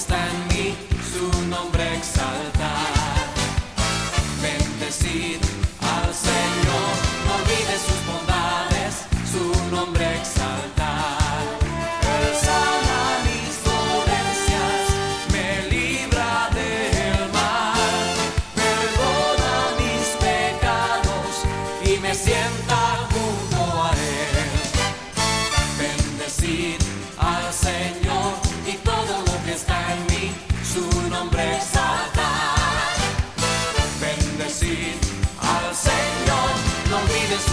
stand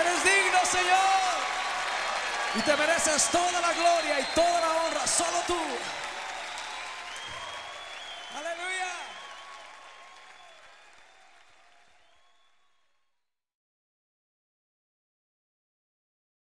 Eres digno, Señor. Y te mereces toda la gloria y toda la honra.